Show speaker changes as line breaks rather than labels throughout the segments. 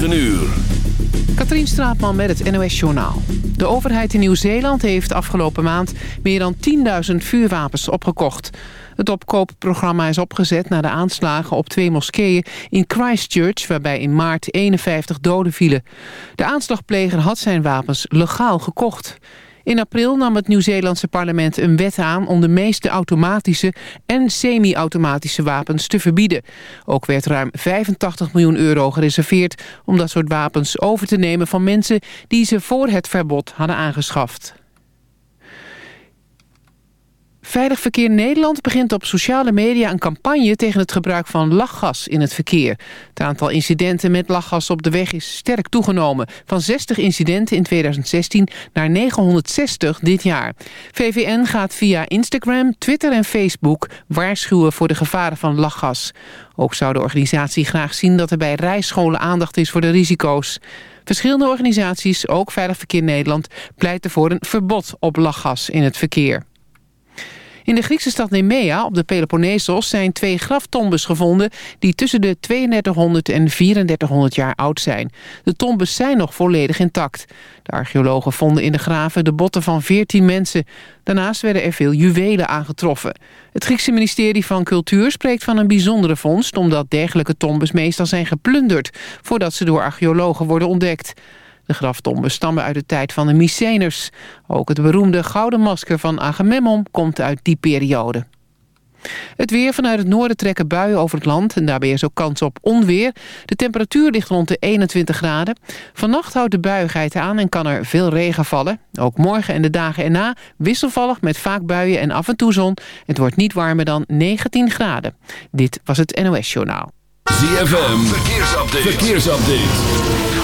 9 uur.
Katrien Straatman met het NOS Journaal. De overheid in Nieuw-Zeeland heeft afgelopen maand meer dan 10.000 vuurwapens opgekocht. Het opkoopprogramma is opgezet na de aanslagen op twee moskeeën in Christchurch... waarbij in maart 51 doden vielen. De aanslagpleger had zijn wapens legaal gekocht. In april nam het Nieuw-Zeelandse parlement een wet aan... om de meeste automatische en semi-automatische wapens te verbieden. Ook werd ruim 85 miljoen euro gereserveerd... om dat soort wapens over te nemen van mensen... die ze voor het verbod hadden aangeschaft. Veilig Verkeer Nederland begint op sociale media een campagne tegen het gebruik van lachgas in het verkeer. Het aantal incidenten met lachgas op de weg is sterk toegenomen. Van 60 incidenten in 2016 naar 960 dit jaar. VVN gaat via Instagram, Twitter en Facebook waarschuwen voor de gevaren van lachgas. Ook zou de organisatie graag zien dat er bij rijscholen aandacht is voor de risico's. Verschillende organisaties, ook Veilig Verkeer Nederland, pleiten voor een verbod op lachgas in het verkeer. In de Griekse stad Nemea op de Peloponnesos zijn twee graftombes gevonden... die tussen de 3200 en 3400 jaar oud zijn. De tombes zijn nog volledig intact. De archeologen vonden in de graven de botten van 14 mensen. Daarnaast werden er veel juwelen aangetroffen. Het Griekse ministerie van Cultuur spreekt van een bijzondere vondst... omdat dergelijke tombes meestal zijn geplunderd... voordat ze door archeologen worden ontdekt. De graftomben stammen uit de tijd van de Myceners. Ook het beroemde gouden masker van Agamemnon komt uit die periode. Het weer vanuit het noorden trekken buien over het land... en daarbij is ook kans op onweer. De temperatuur ligt rond de 21 graden. Vannacht houdt de buiigheid aan en kan er veel regen vallen. Ook morgen en de dagen erna wisselvallig met vaak buien en af en toe zon. Het wordt niet warmer dan 19 graden. Dit was het NOS Journaal.
ZFM, verkeersupdate. verkeersupdate.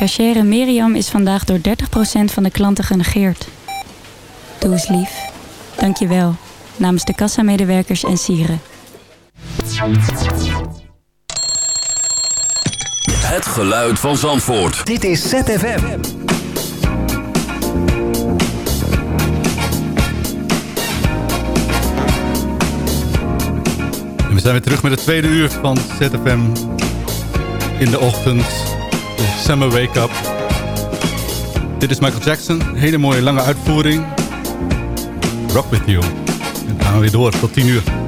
Cachere Miriam is vandaag door 30% van de klanten genegeerd. Doe eens lief. Dank je wel. Namens de kassamedewerkers en sieren.
Het geluid van Zandvoort.
Dit is ZFM.
En we zijn weer terug met het tweede uur van ZFM in de ochtend. Summer Wake Up. Dit is Michael Jackson. Hele mooie lange uitvoering. Rock With You. En dan gaan we weer door tot 10 uur.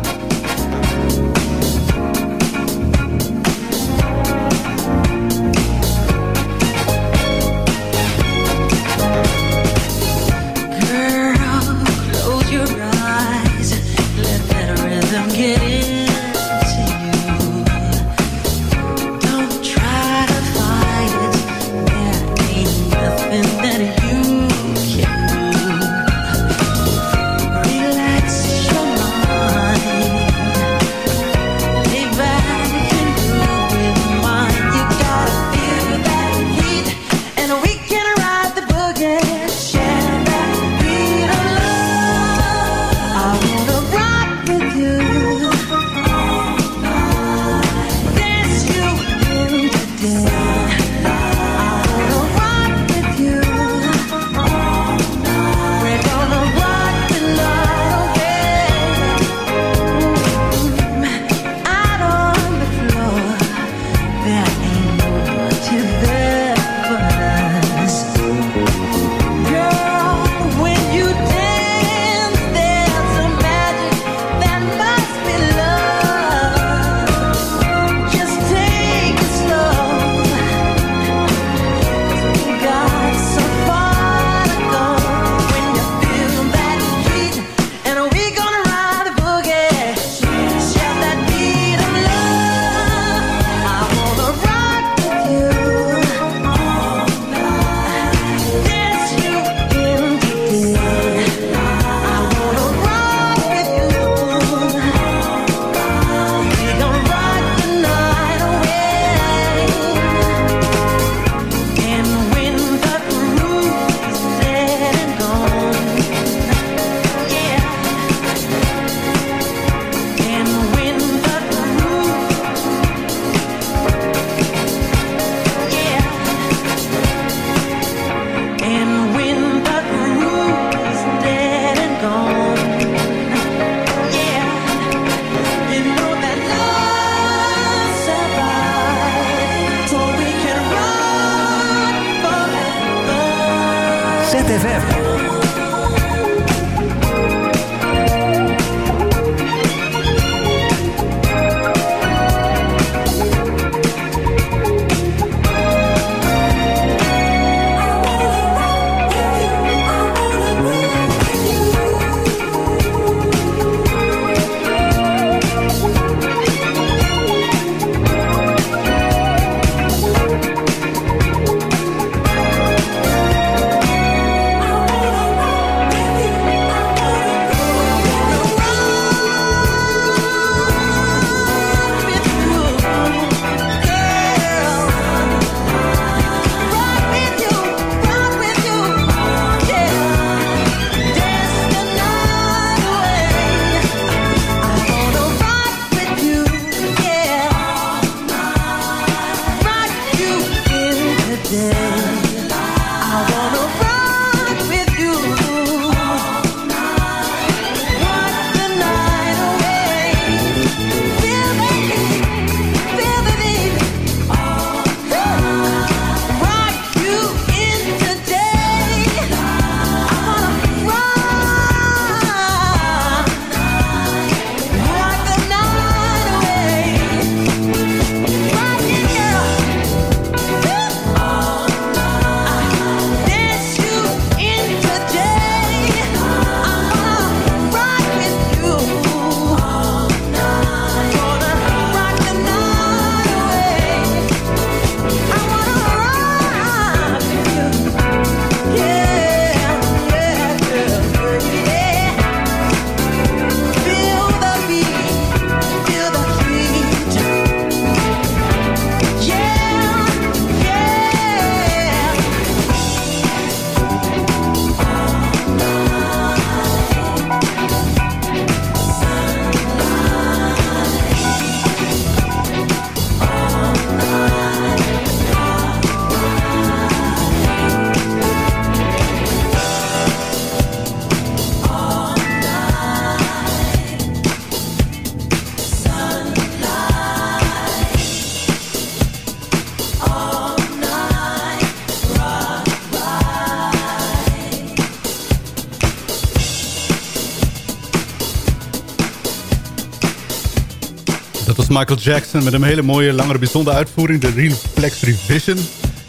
Michael Jackson met een hele mooie, langere, bijzondere uitvoering. De Reflex Revision.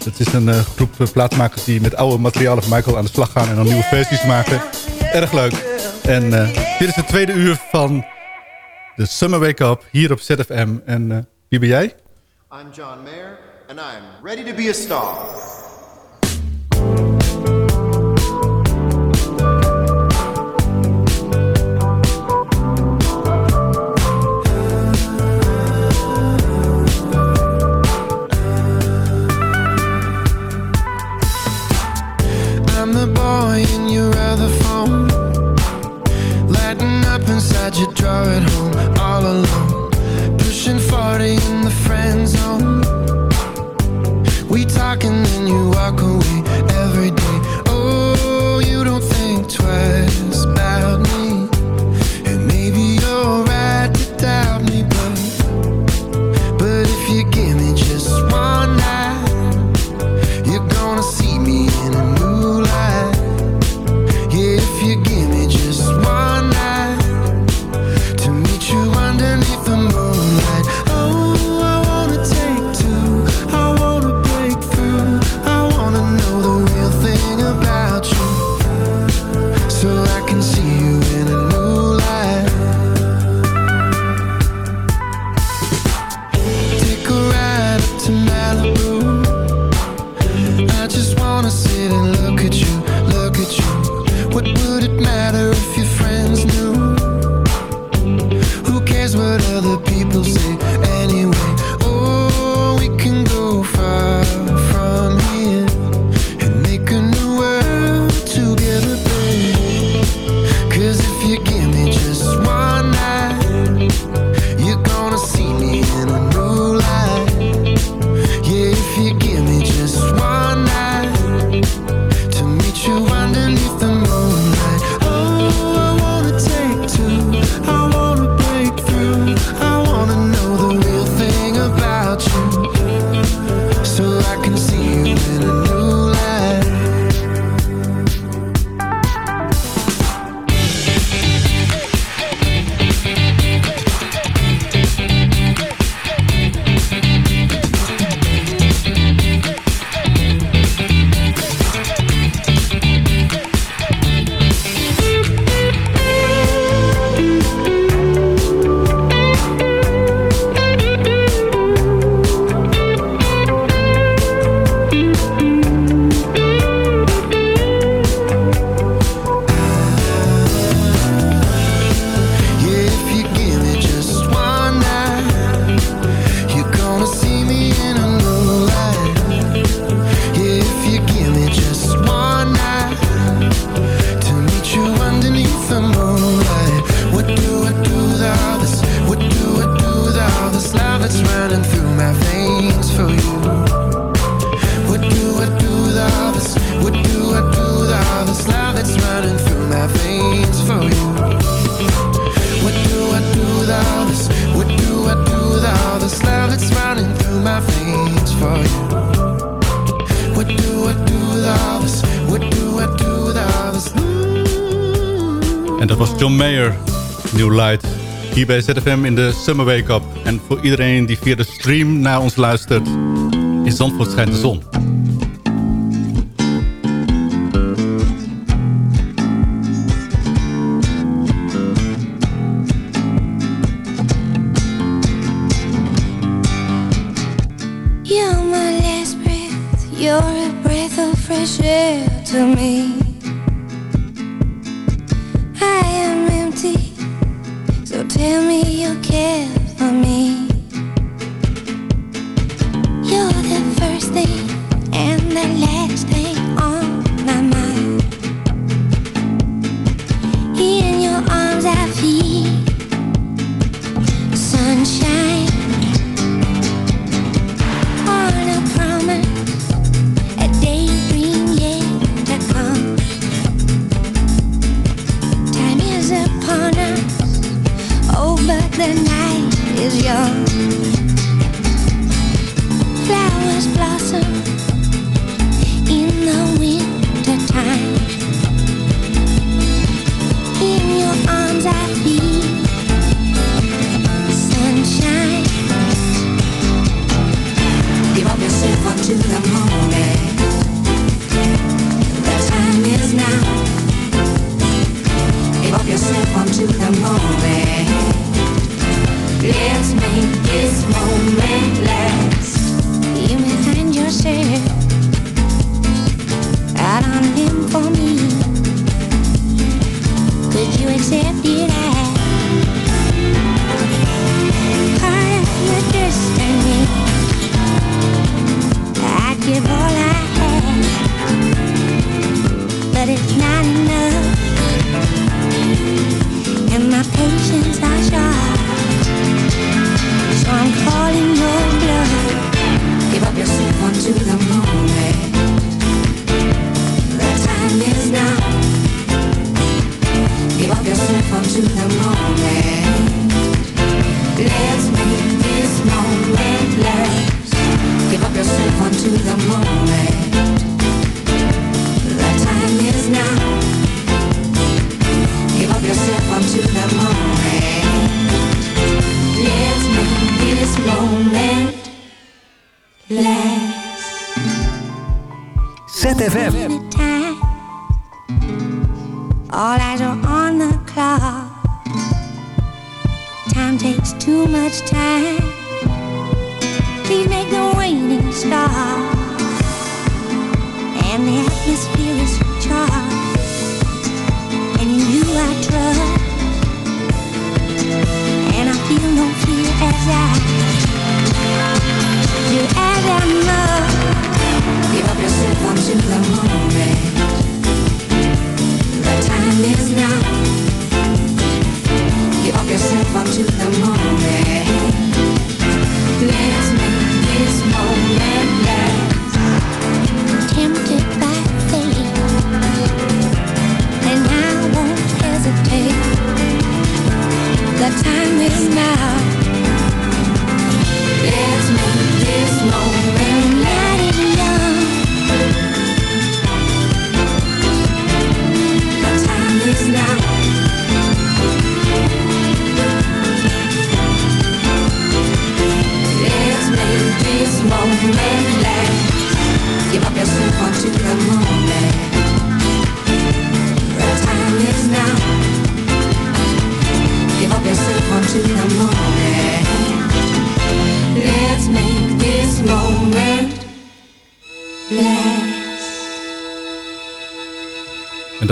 Dat is een eh, groep uh, plaatmakers die met oude materialen van Michael aan de slag gaan... en dan nieuwe versies maken. Erg leuk. En eh, dit is het tweede uur van de Summer Wake Up hier op ZFM. En wie ben jij?
I'm John Mayer and I'm ready to be a star.
hier bij ZFM in de Summer Wake Up. En voor iedereen die via de stream naar ons luistert, in Zandvoort schijnt de zon.
You're my last breath, you're a breath of fresh air to me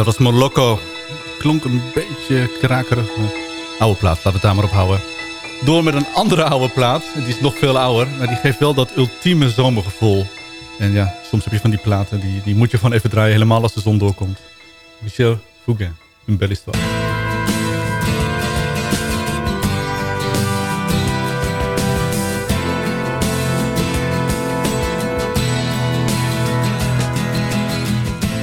dat was Molokko. Klonk een beetje krakerig. Oude plaat, laten we het daar maar op houden. Door met een andere oude plaat. Die is nog veel ouder. Maar die geeft wel dat ultieme zomergevoel. En ja, soms heb je van die platen. Die, die moet je gewoon even draaien. Helemaal als de zon doorkomt. Michel Fouquet. Een belle histoire.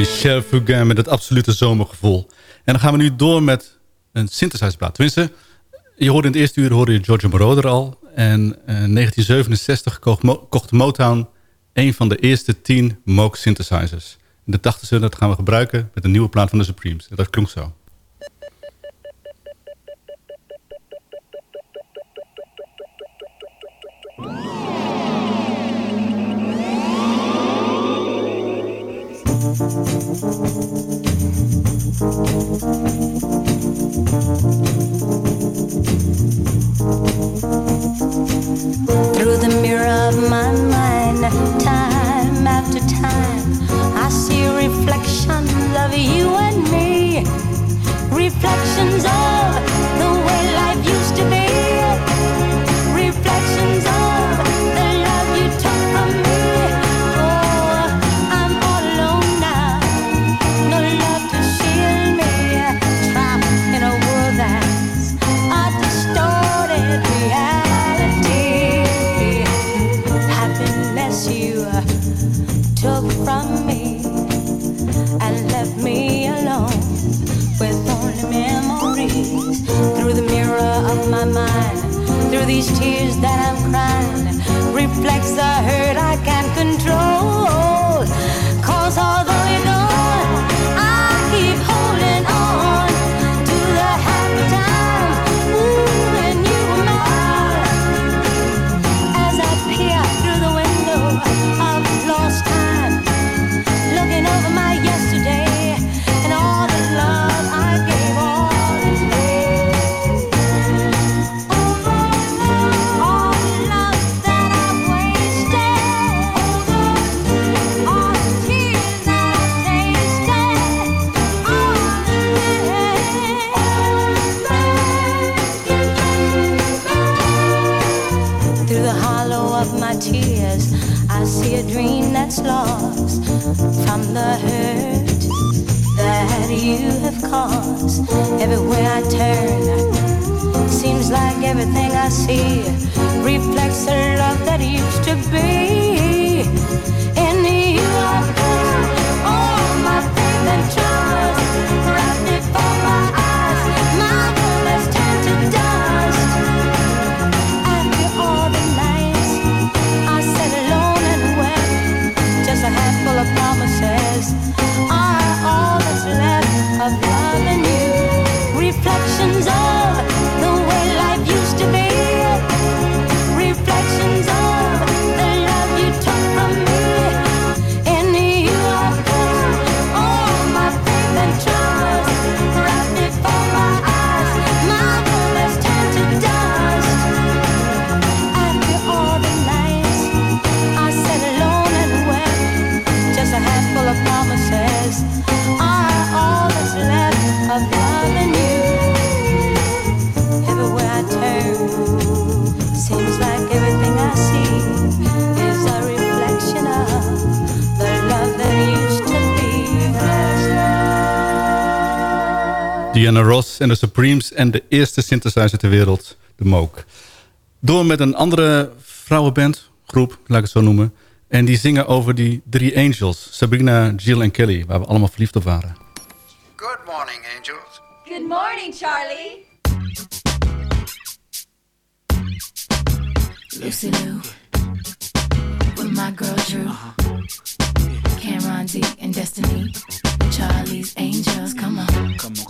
Michel Fugain met het absolute zomergevoel. En dan gaan we nu door met een synthesizerplaat. Tenminste, je hoorde in het eerste uur hoorde je Giorgio Moroder al. En eh, in 1967 kocht, Mo- kocht Motown een van de eerste tien Moog synthesizers. En de dachten ze, dat gaan we gebruiken met een nieuwe plaat van de Supremes. En dat klonk zo.
Reflections of you and me. Reflections of reflects the hurt
en de Supremes en de eerste synthesizer ter wereld, de Moog. Door met een andere vrouwenband, groep, laat ik het zo noemen. En die zingen over die drie angels, Sabrina, Jill en Kelly, waar we allemaal verliefd op waren.
Good morning, angels.
Good morning, Charlie.
Lucy Lou, with my girl Drew, Cameron D and Destiny, Charlie's Angels. Come on, come on,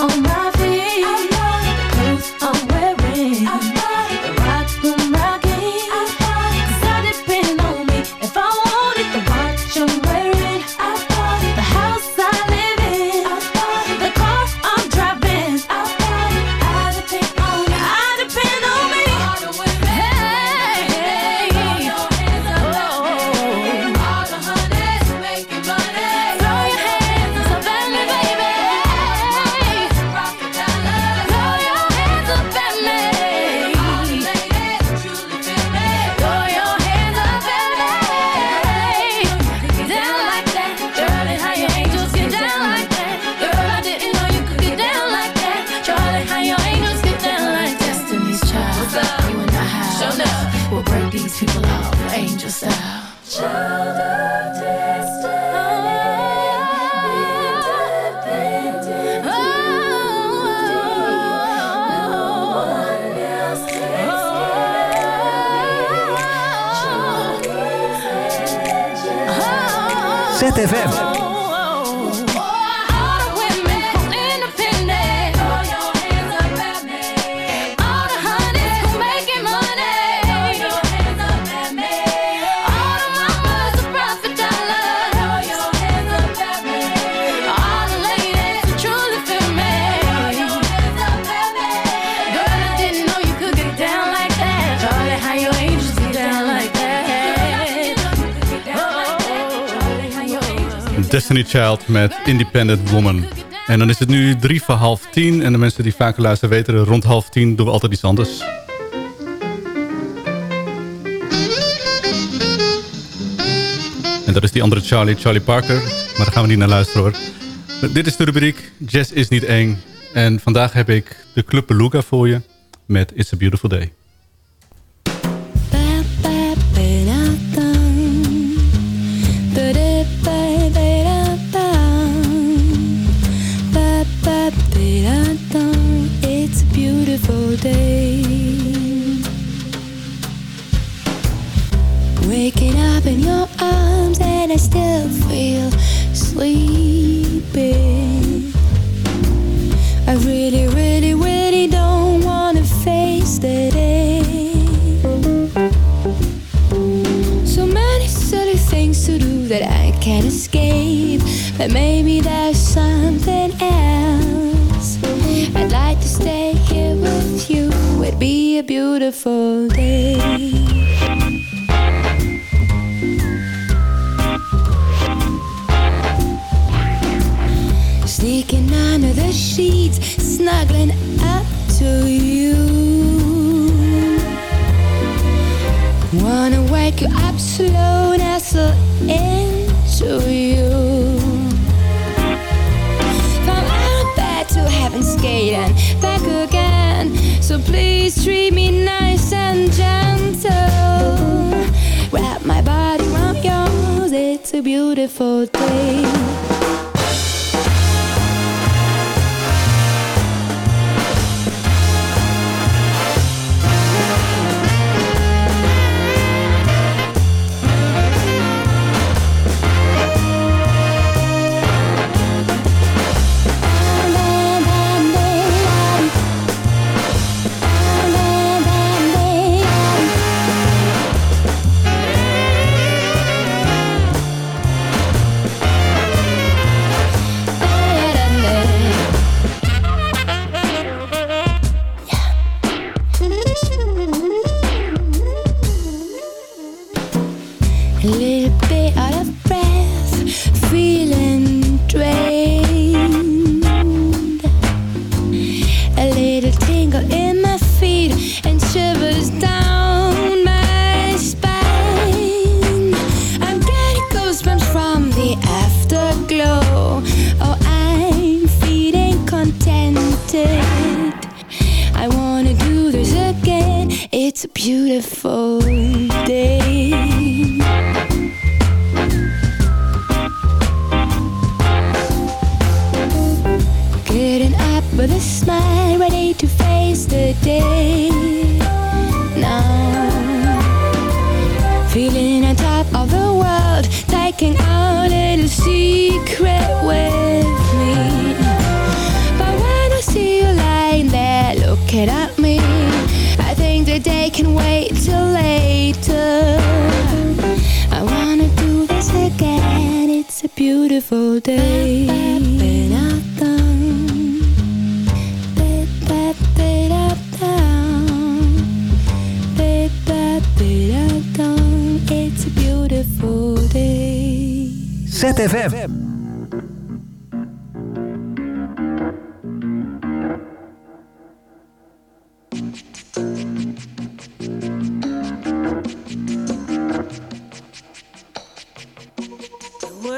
Child
met Independent Woman. En dan is het nu drie voor half tien. En de mensen die vaker luisteren weten... rond half tien doen we altijd iets anders. En dat is die andere Charlie, Charlie Parker. Maar daar gaan we niet naar luisteren hoor. Dit is de rubriek Jazz is niet eng. En vandaag heb ik de Club Beluga voor je met It's a Beautiful Day.
Sleepy. I really, really, really don't wanna face the day. So many silly things to do that I can't escape. But maybe there's something else. I'd like to stay here with you. It'd be a beautiful day. Under the sheets, snuggling up to you. Wanna wake you up slow, nestle into you. From out bed to heaven's gate and back again. So please treat me nice and gentle. Wrap my body around yours, it's a beautiful day.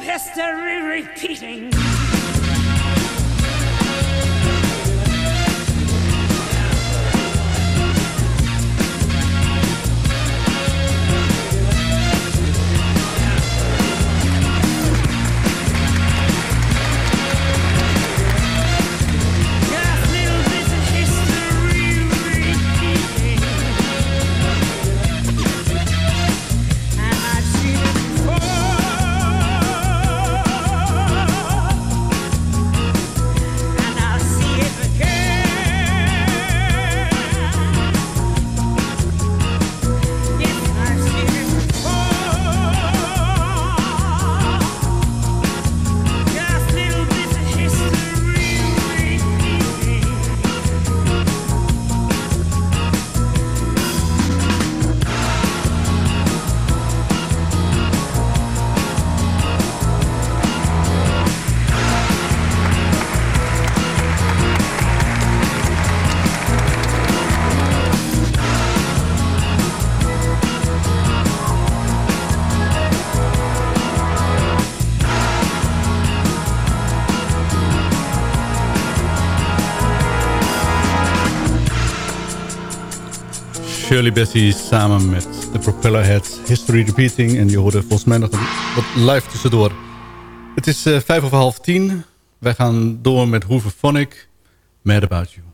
of history repeating.
Shirley Bessie samen met de Propellerheads. History Repeating. En je hoorde volgens mij nog wat live tussendoor. Het is uh, vijf over half tien. Wij gaan door met Hoeve Phonic. Mad About You.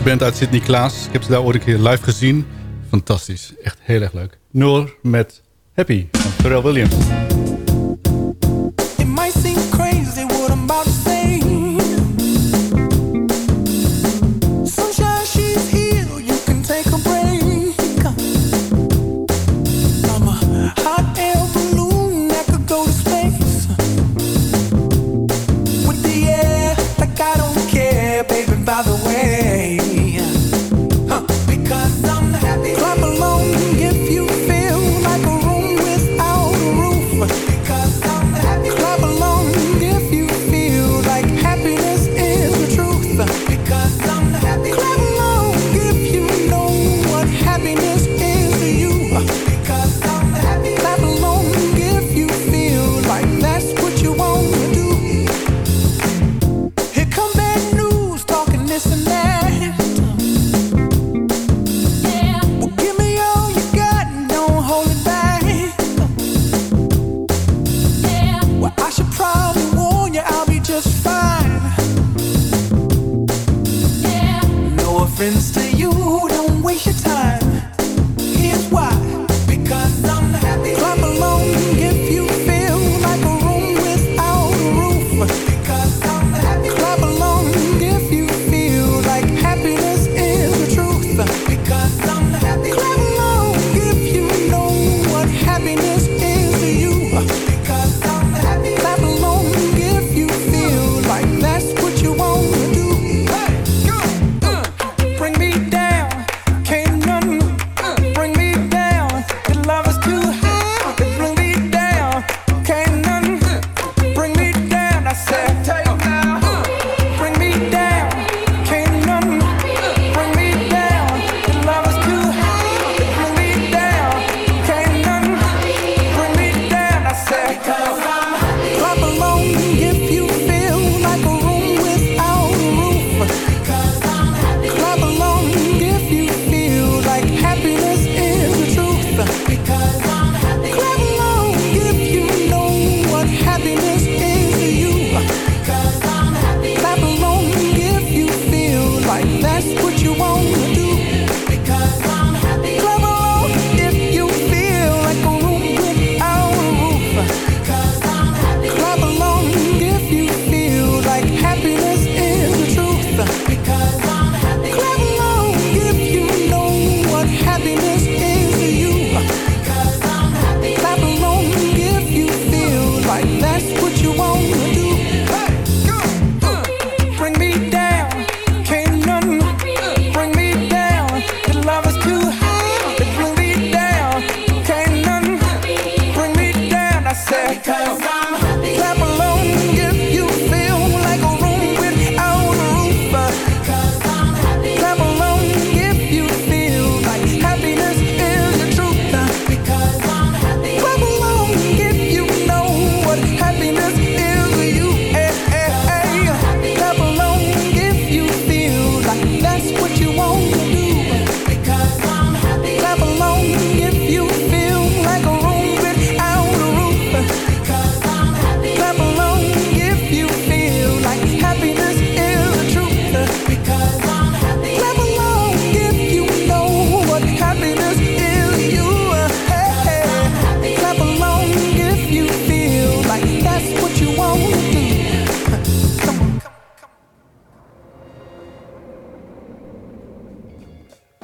Je band uit Sydney Klaas. Ik heb ze daar ooit een keer live gezien. Fantastisch, echt heel erg leuk. Noor met Happy van Pharrell Williams.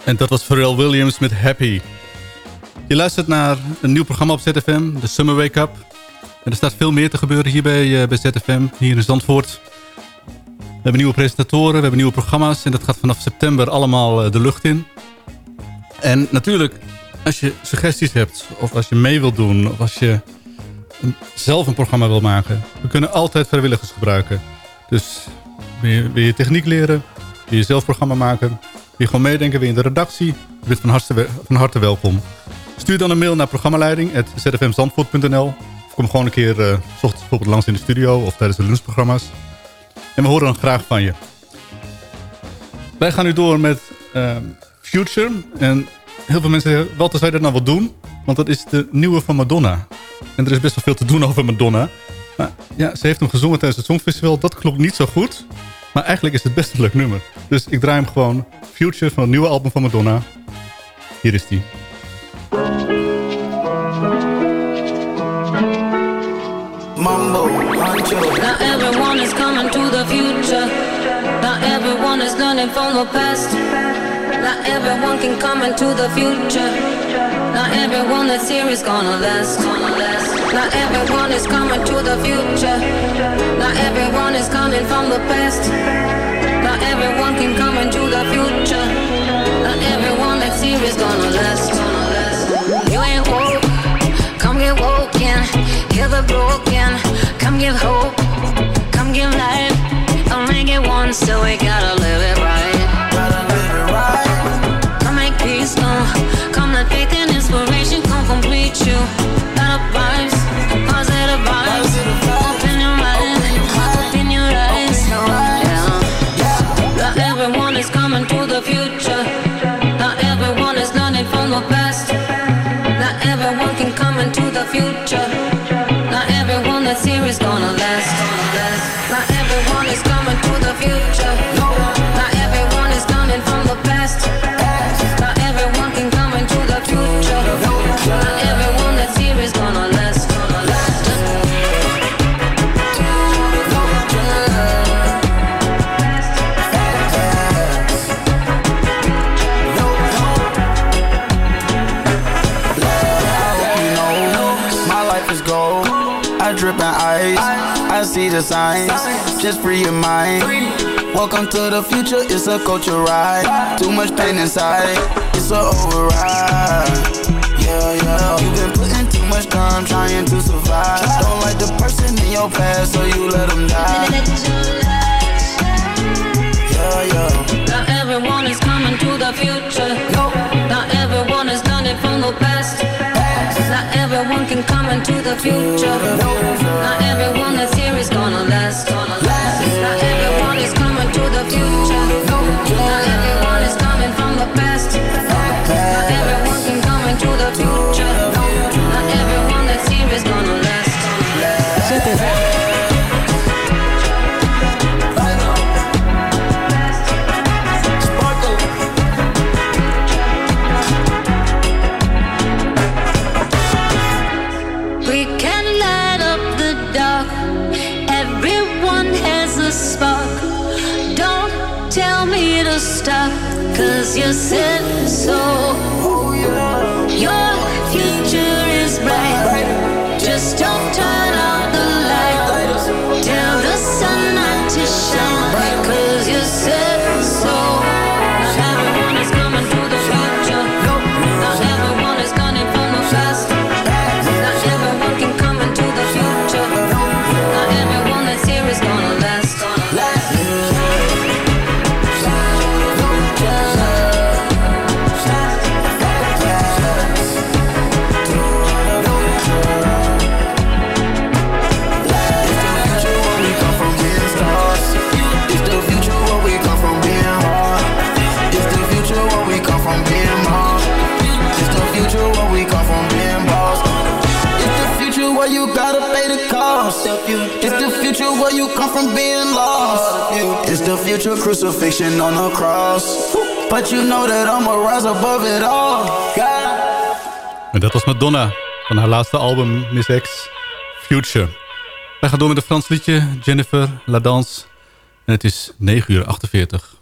En dat was Pharrell Williams met Happy. Je luistert naar een nieuw programma op ZFM, de Summer Wake Up. En er staat veel meer te gebeuren hier bij, eh, bij ZFM, hier in Zandvoort. We hebben nieuwe presentatoren, we hebben nieuwe programma's... en dat gaat vanaf september allemaal eh, de lucht in. En natuurlijk, als je suggesties hebt, of als je mee wilt doen... of als je zelf een programma wil maken... we kunnen altijd vrijwilligers gebruiken. Dus wil je, wil je techniek leren, wil je zelf programma maken die gewoon meedenken we in de redactie, je bent van harte, van harte welkom. Stuur dan een mail naar programmaleiding.zfmzandvoort.nl of kom gewoon een keer uh, ochtends bijvoorbeeld langs in de studio of tijdens de lunchprogramma's. En we horen dan graag van je. Wij gaan nu door met ehm, Future. En heel veel mensen zeggen, wat zou je dat nou wat doen? Want dat is de nieuwe van Madonna. En er is best wel veel te doen over Madonna.
Maar ja, ze heeft hem gezongen tijdens het Songfestival. Dat klopt niet zo goed. Maar eigenlijk is het best een leuk nummer. Dus ik draai hem gewoon. Future van het nieuwe album van Madonna. Hier is die.
Mambo, Pancho.
Now everyone is coming to the future. Now everyone is learning from the past. Now everyone can come into the future. Now everyone that's here is gonna last. Now everyone is coming to the future. Now everyone is coming from the past. Now everyone can come into the future. Now everyone that's here is gonna last. You ain't woke, come get woken. Heal the broken, the
signs. Just free your mind. Welcome to the future. It's a culture ride. Too much pain inside. It's a override. Yeah, yeah. You've been putting too much time trying to survive. Don't like the person in your past, so you let them die. Yeah, yeah.
Now everyone is coming to the future. Now everyone is learning from the past. Everyone can come into the future. Now everyone that's here is gonna last. Now everyone yourself the future
crucifixion on the cross. But you know that I'ma rise above it all.
En dat was Madonna van haar laatste album Miss X, Future. Wij gaan door met een Frans liedje, Jennifer, La Danse. En het is 9 uur 48.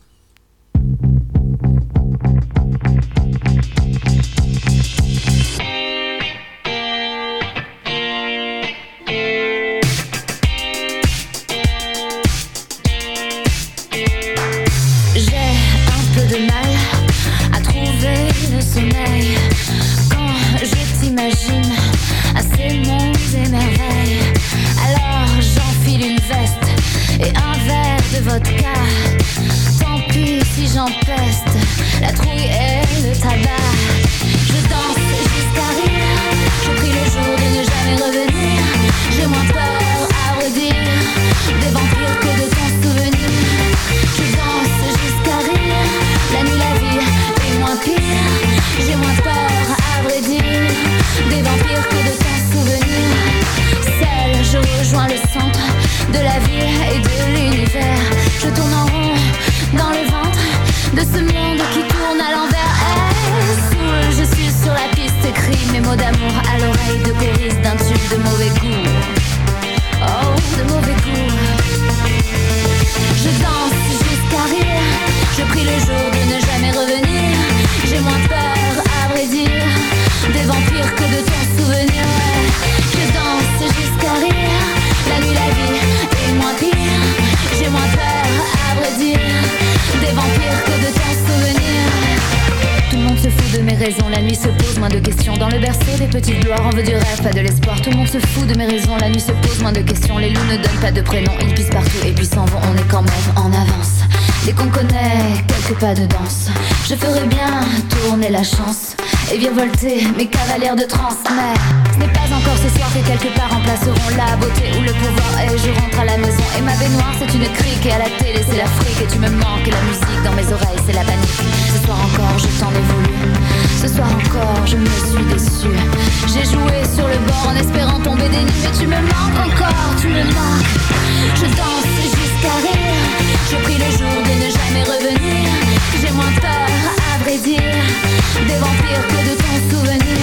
Des vampires que de ton souvenir.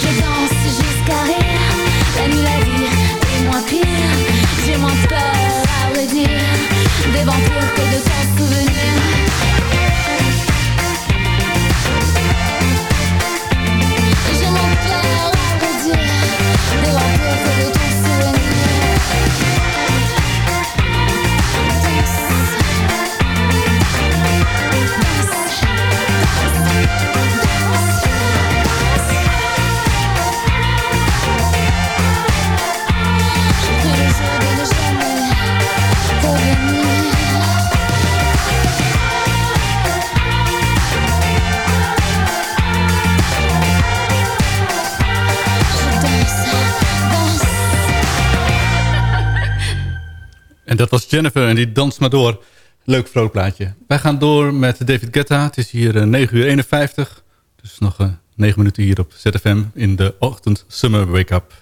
J'ai
dans
Jennifer en die danst maar door. Leuk vrolijk plaatje. Wij gaan door met David Guetta. Het is hier eh, 9 uur 51. Dus nog eh, 9 minuten hier op ZFM in de ochtend Summer Wake Up.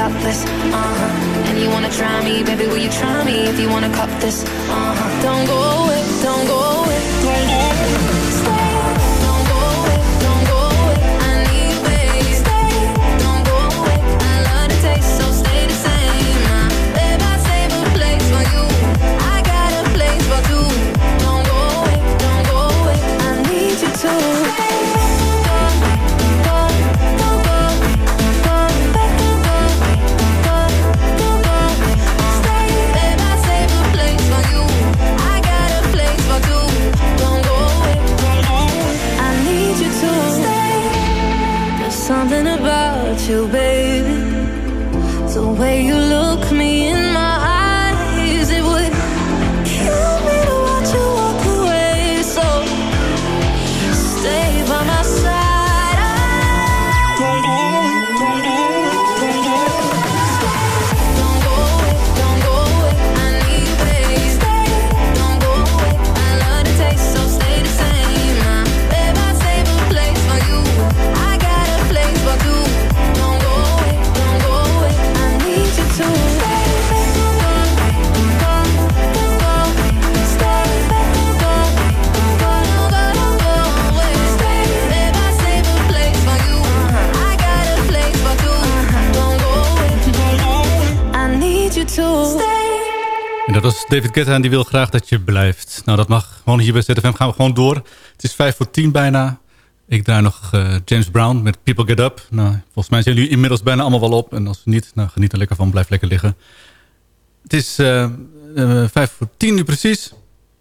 stop this.
David Guetta die wil graag dat je blijft. Nou, dat mag gewoon hier bij ZFM. Gaan we gewoon door. Het is vijf voor tien bijna.
Ik draai nog eh, James Brown met People Get Up. Nou, volgens mij zijn jullie inmiddels bijna allemaal wel op. En als niet, nou, geniet er lekker van. Blijf lekker liggen. Het is eh, eh, vijf voor tien nu precies.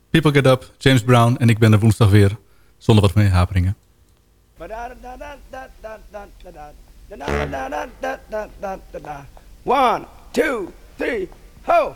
People Get Up, James Brown. En ik ben er woensdag weer. Zonder wat meer haperingen.
One, two, three, ho!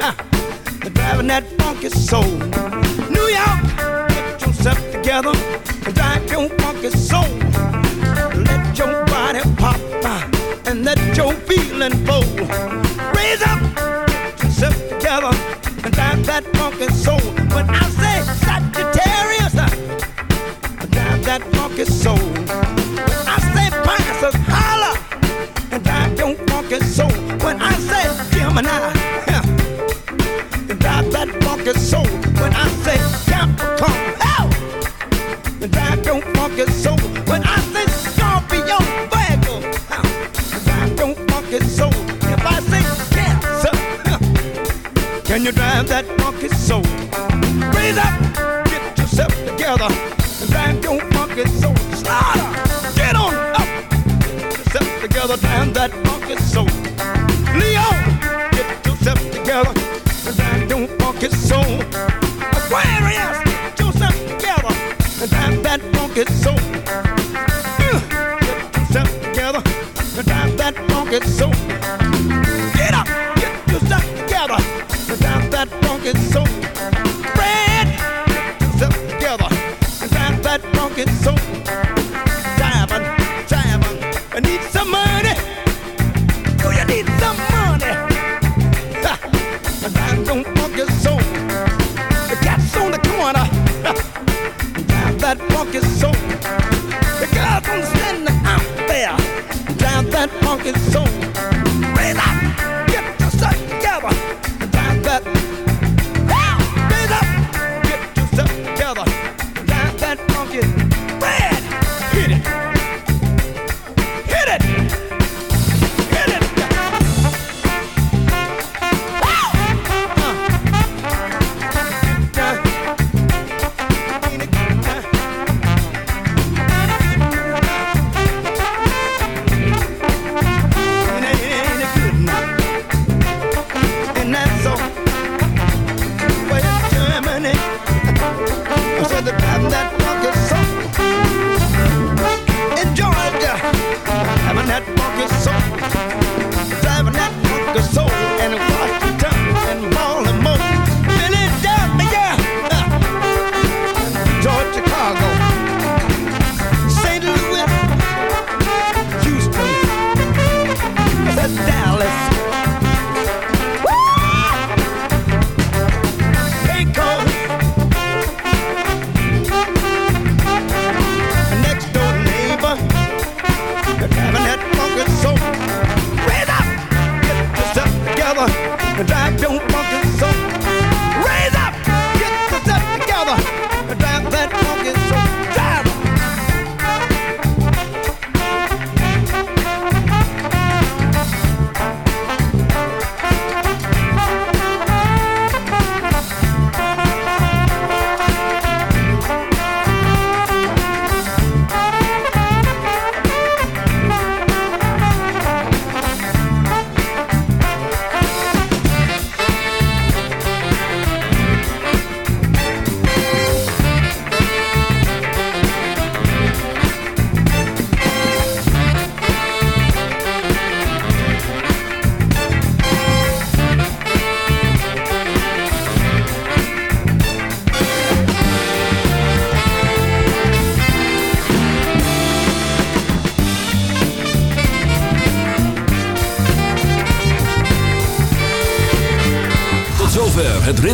Ah, driving that funky soul. New York, get yourself together. And drive your funky soul. Let your body pop ah, and let your feeling flow. Raise up, get yourself together, and drive that funky soul. When I say Sagittarius, uh, drive that funky soul. When I say Pisces, holla, and drive your funky soul. When I say Gemini,